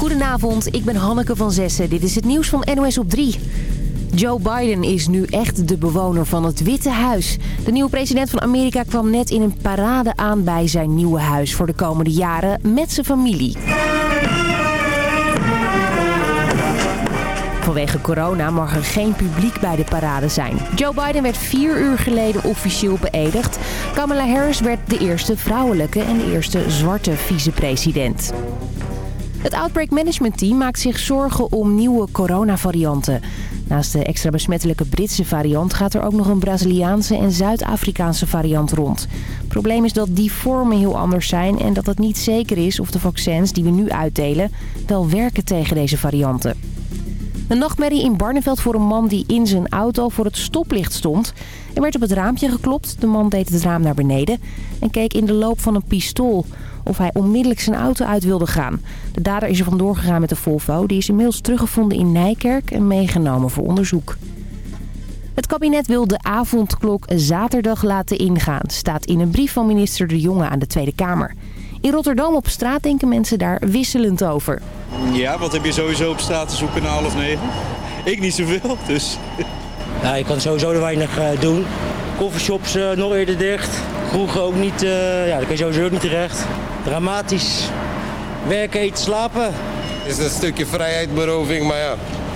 Goedenavond, ik ben Hanneke van Zessen. Dit is het nieuws van NOS op 3. Joe Biden is nu echt de bewoner van het Witte Huis. De nieuwe president van Amerika kwam net in een parade aan bij zijn nieuwe huis voor de komende jaren met zijn familie. Vanwege corona mag er geen publiek bij de parade zijn. Joe Biden werd vier uur geleden officieel beëdigd. Kamala Harris werd de eerste vrouwelijke en de eerste zwarte vicepresident. Het Outbreak Management Team maakt zich zorgen om nieuwe coronavarianten. Naast de extra besmettelijke Britse variant gaat er ook nog een Braziliaanse en Zuid-Afrikaanse variant rond. Het probleem is dat die vormen heel anders zijn en dat het niet zeker is of de vaccins die we nu uitdelen wel werken tegen deze varianten. Een nachtmerrie in Barneveld voor een man die in zijn auto voor het stoplicht stond. Er werd op het raampje geklopt. De man deed het raam naar beneden en keek in de loop van een pistool of hij onmiddellijk zijn auto uit wilde gaan. De dader is er vandoor gegaan met de Volvo. Die is inmiddels teruggevonden in Nijkerk en meegenomen voor onderzoek. Het kabinet wil de avondklok zaterdag laten ingaan, staat in een brief van minister De Jonge aan de Tweede Kamer. In Rotterdam op straat denken mensen daar wisselend over. Ja, wat heb je sowieso op straat te zoeken na half negen? Ik niet zoveel, dus... Ja, je kan sowieso er weinig uh, doen. Coffeeshops uh, nog eerder dicht. Vroeger ook niet, uh, ja, daar kan je sowieso ook niet terecht. Dramatisch. Werken, eten, slapen. Het is een stukje vrijheidsberoving, maar ja,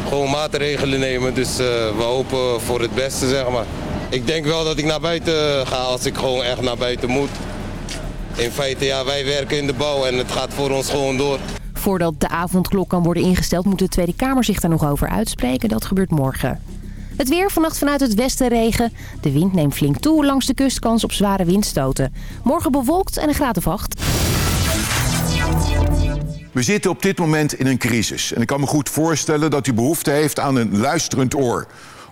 gewoon maatregelen nemen. Dus we hopen voor het beste, zeg maar. Ik denk wel dat ik naar buiten ga als ik gewoon echt naar buiten moet. In feite, ja, wij werken in de bouw en het gaat voor ons gewoon door. Voordat de avondklok kan worden ingesteld moet de Tweede Kamer zich daar nog over uitspreken. Dat gebeurt morgen. Het weer vannacht vanuit het westen regen. De wind neemt flink toe. Langs de kust kans op zware windstoten. Morgen bewolkt en een graad of acht. We zitten op dit moment in een crisis. En ik kan me goed voorstellen dat u behoefte heeft aan een luisterend oor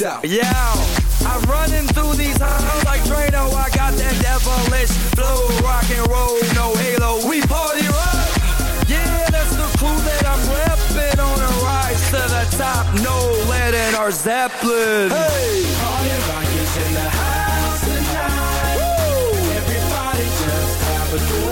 it out. Yeah, I'm running through these halls like Drano. I got that devilish flow, rock and roll, no halo. We party rock. Yeah, that's the clue that I'm repping on a rise to the top. No lead in our Zeppelin. Hey, party rock is in the house tonight. Woo! Everybody just have a good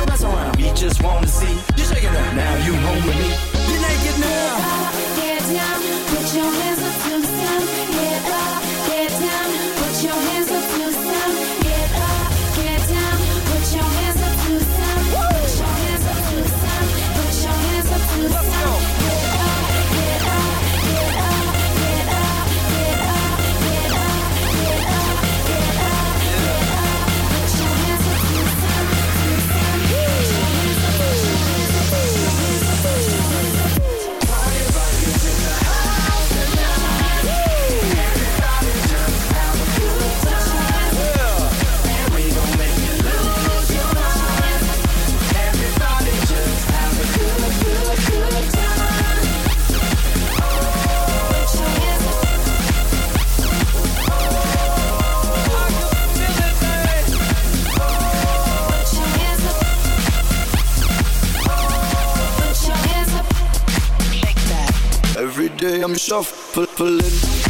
Don't mess around. We just want to see you shaking up. Now you home with me. You're naked now. Get down, put your day I'm shuffling.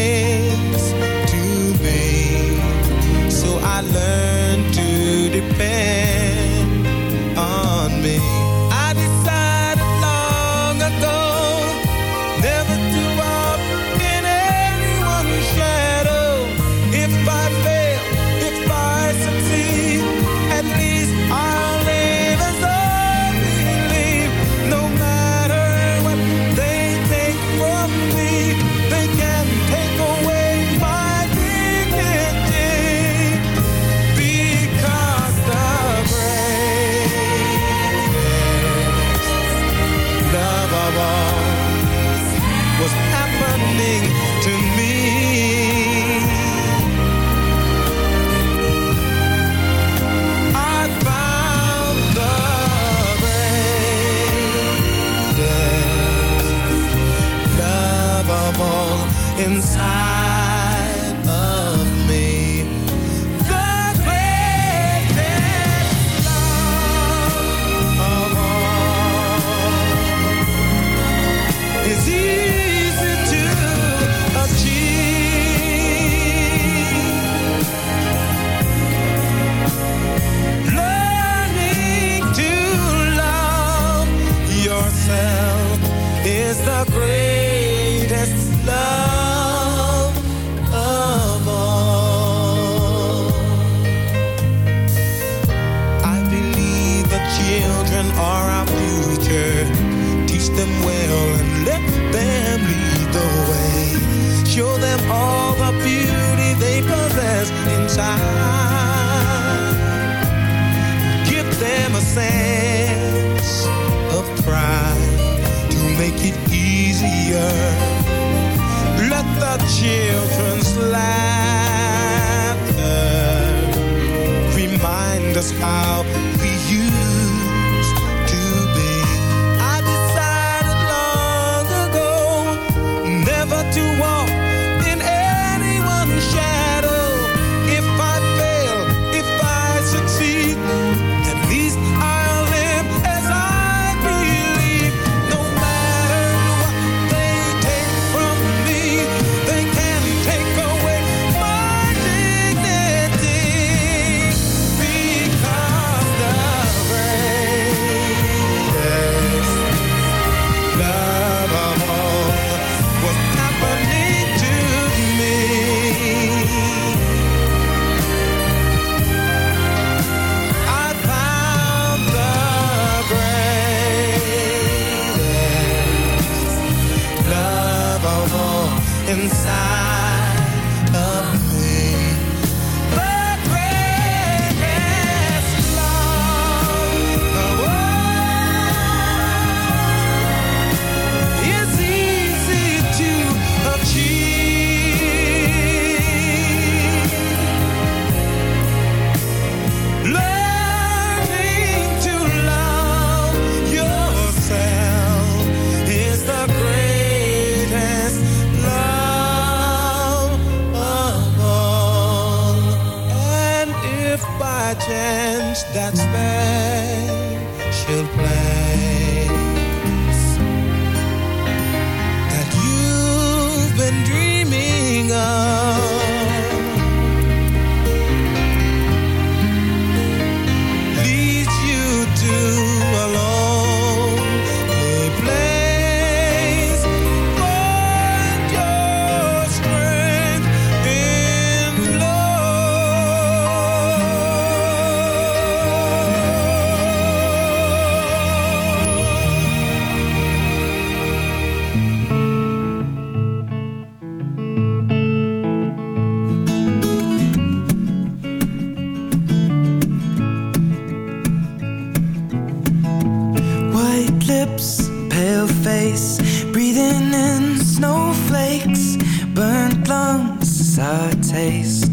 our taste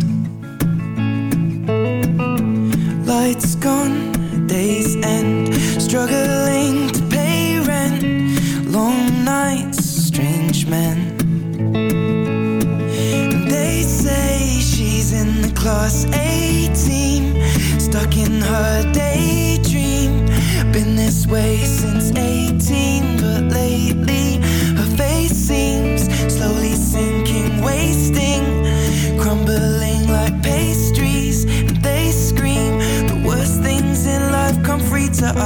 Lights gone, days end Struggling to pay rent. Long nights, strange men. They say she's in the class A team Stuck in her daydream. Been this way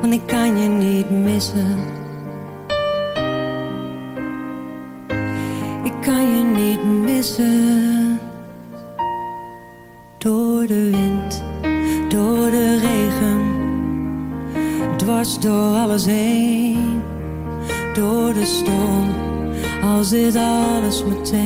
want ik kan je niet missen. Ik kan je niet missen. Door de wind, door de regen, dwars door alles heen. Door de storm, als zit alles meteen.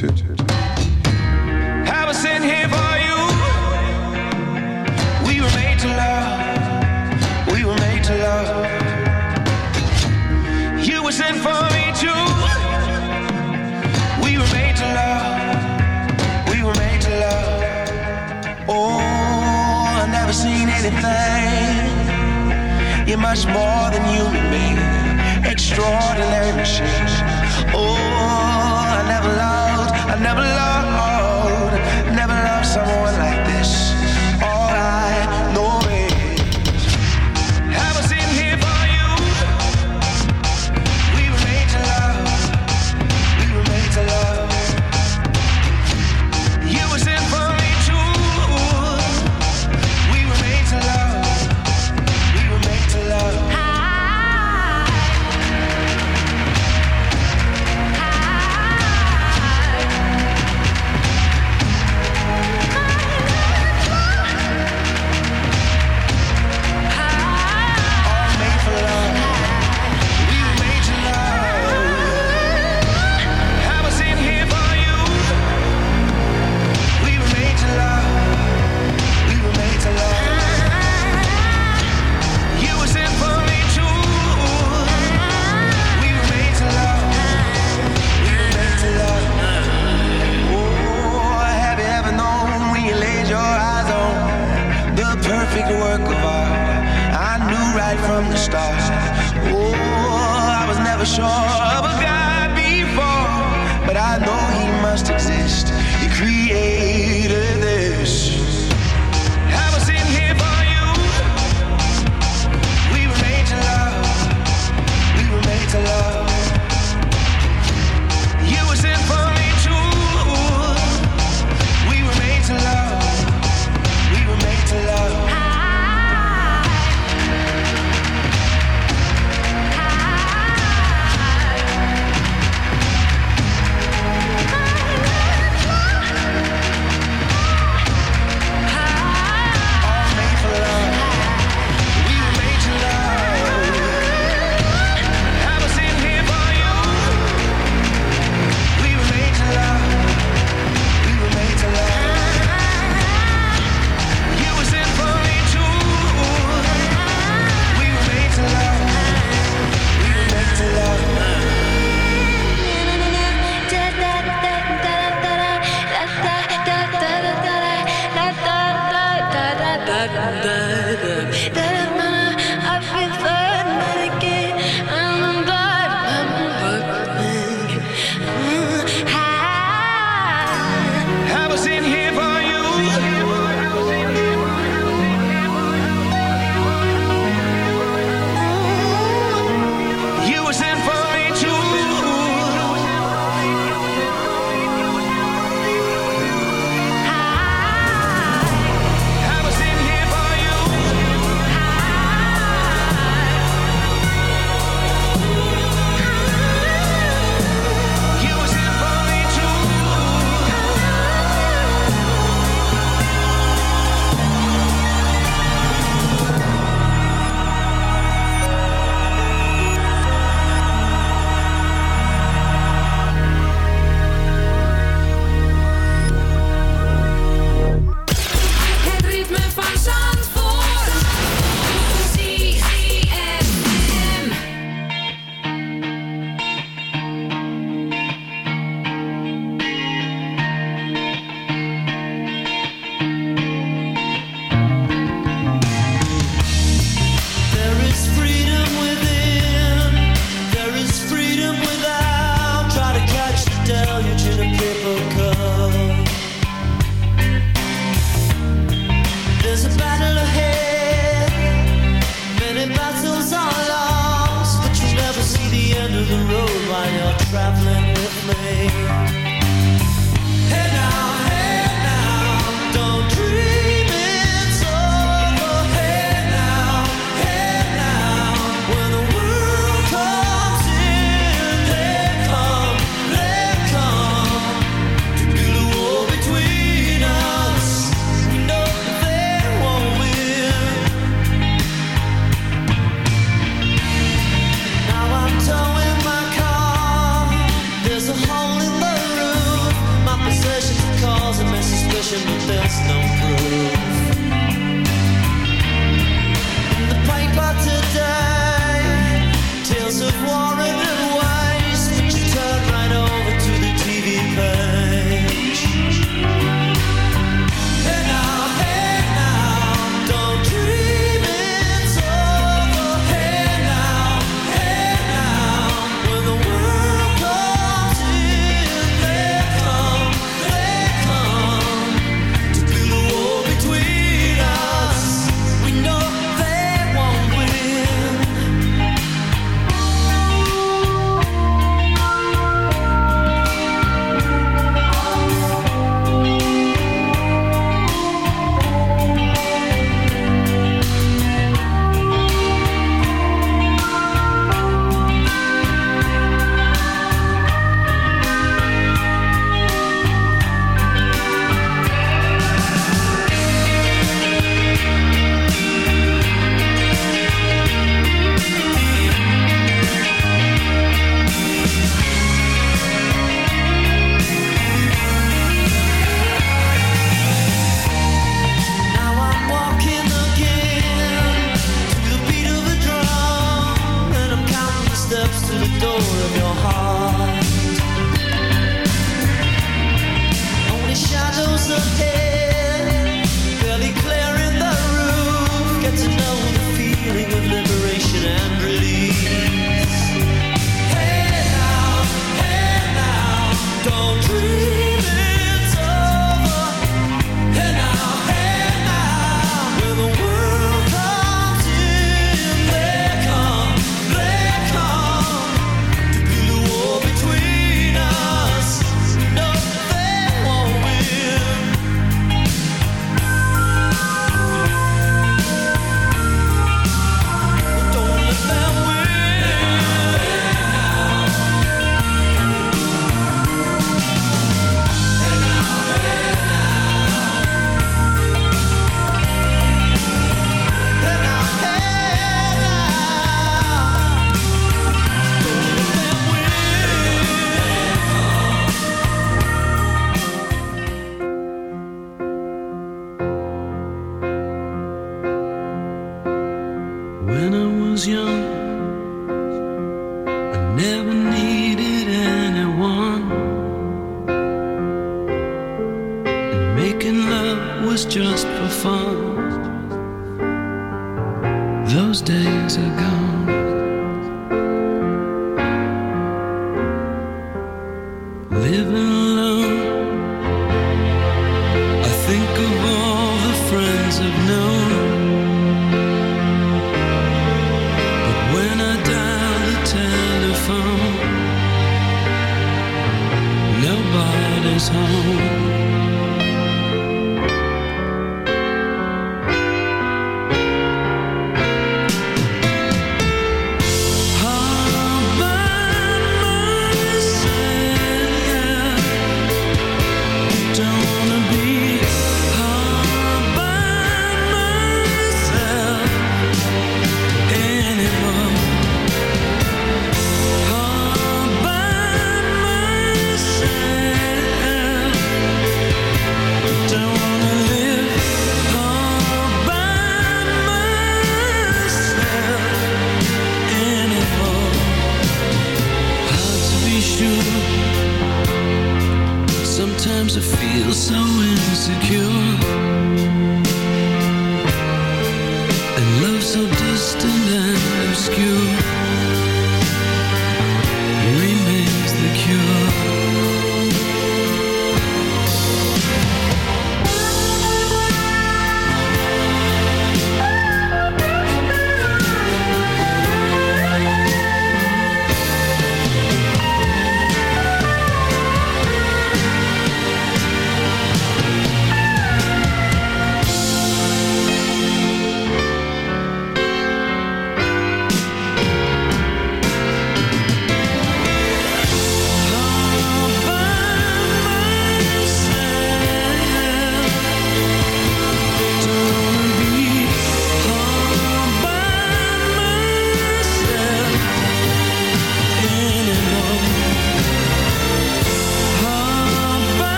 Have a sin here for you. We were made to love. We were made to love. You were sent for me too. We were made to love. We were made to love. Oh, I've never seen anything. You're much more than human being. Extraordinary machines.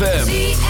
ZFM.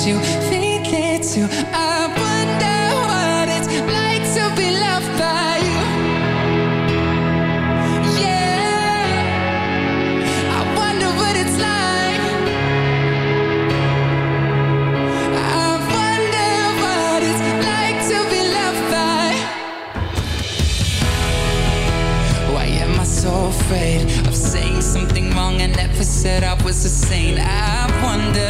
that you it too. I wonder what it's like to be loved by you. Yeah, I wonder what it's like. I wonder what it's like to be loved by. Why am I so afraid of saying something wrong I never said I was a saint? I wonder